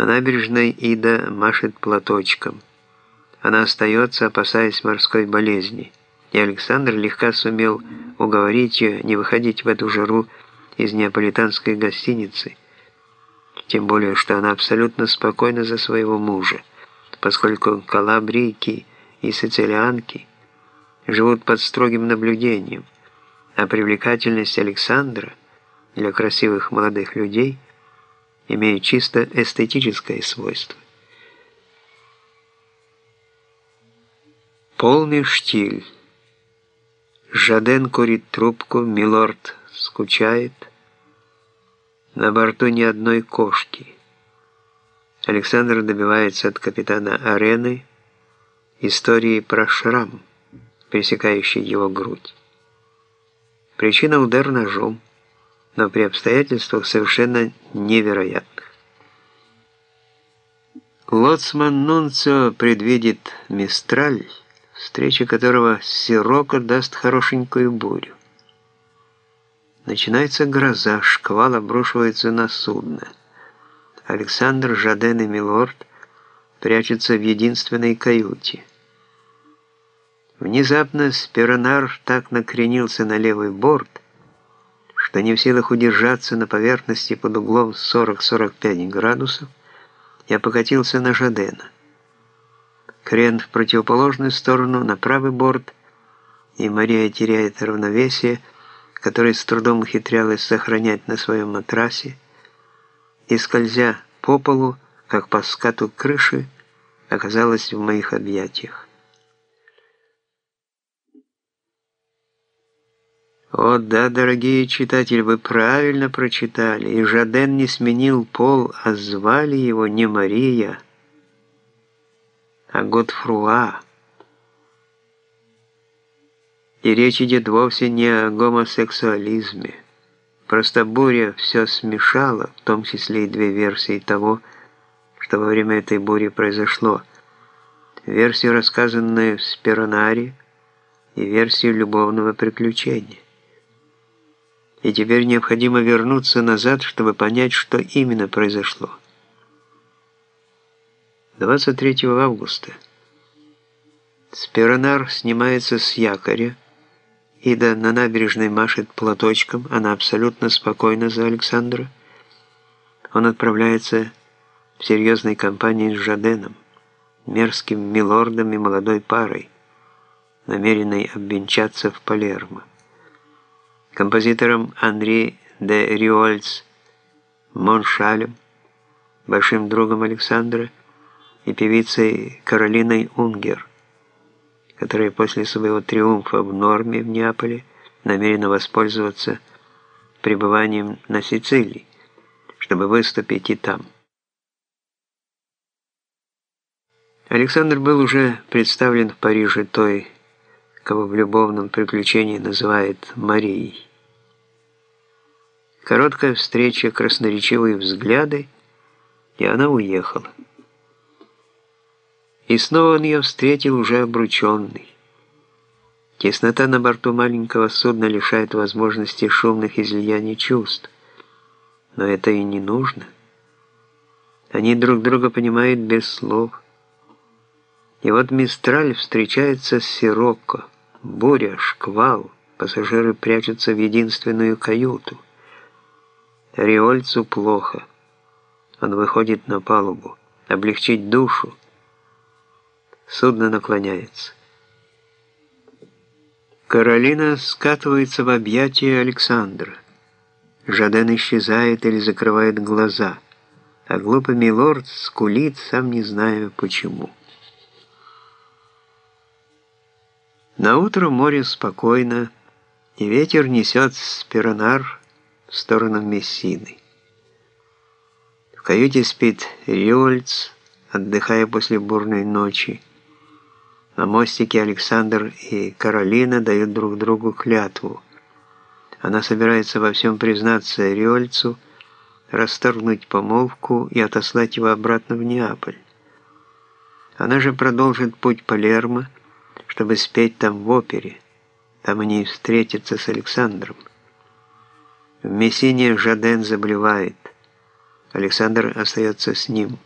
На набережной Ида машет платочком. Она остается, опасаясь морской болезни. И Александр легко сумел уговорить ее не выходить в эту жару из неаполитанской гостиницы, тем более, что она абсолютно спокойна за своего мужа, поскольку калабрийки и сицилианки живут под строгим наблюдением, а привлекательность Александра для красивых молодых людей имеет чисто эстетическое свойство. Полный штиль. Жаден курит трубку, милорд скучает. На борту ни одной кошки. Александр добивается от капитана арены истории про шрам, пересекающий его грудь. Причина удар ножом, но при обстоятельствах совершенно невероятных. Лоцман Нунцио предвидит Мистраль, встреча которого Сироко даст хорошенькую бурю. Начинается гроза, шквал обрушивается на судно. Александр, Жаден и Милорд прячутся в единственной каюте. Внезапно Спиронар так накренился на левый борт, что не в силах удержаться на поверхности под углом 40-45 градусов, я покатился на Жадена крен в противоположную сторону, на правый борт, и Мария теряет равновесие, которое с трудом ухитрялась сохранять на своем матрасе, и, скользя по полу, как по скату крыши, оказалась в моих объятиях. О да, дорогие читатели, вы правильно прочитали, и Жаден не сменил пол, а звали его не Мария, а Готфруа. И речь идет вовсе не о гомосексуализме. Просто буря все смешала, в том числе и две версии того, что во время этой бури произошло. Версию, рассказанную в Спиронаре, и версию любовного приключения. И теперь необходимо вернуться назад, чтобы понять, что именно произошло. 23 августа. Спиронар снимается с якоря. Ида на набережной машет платочком, она абсолютно спокойна за Александра. Он отправляется в серьезной компании с Жаденом, мерзким милордом и молодой парой, намеренной обвенчаться в Палермо. Композитором Анри де Риольц Моншалем, большим другом Александра, и певицей Каролиной Унгер, которая после своего триумфа в Норме в Неаполе намерена воспользоваться пребыванием на Сицилии, чтобы выступить и там. Александр был уже представлен в Париже той, кого в любовном приключении называют Марией. Короткая встреча, красноречивые взгляды, и она уехала. И снова он ее встретил уже обрученный. Теснота на борту маленького судна лишает возможности шумных излияний чувств. Но это и не нужно. Они друг друга понимают без слов. И вот Мистраль встречается с Сирокко. Буря, шквал, пассажиры прячутся в единственную каюту. Риольцу плохо. Он выходит на палубу. Облегчить душу. Судно наклоняется. Каролина скатывается в объятия Александра. Жаден исчезает или закрывает глаза, а глупый милорд скулит, сам не зная почему. На утро море спокойно, и ветер несет спиронар в сторону Мессины. В каюте спит Риольц, отдыхая после бурной ночи. На мостике Александр и Каролина дают друг другу клятву. Она собирается во всем признаться Риольцу, расторгнуть помолвку и отослать его обратно в Неаполь. Она же продолжит путь Палермо, чтобы спеть там в опере. Там они встретятся с Александром. В Мессине Жаден заболевает. Александр остается с ним.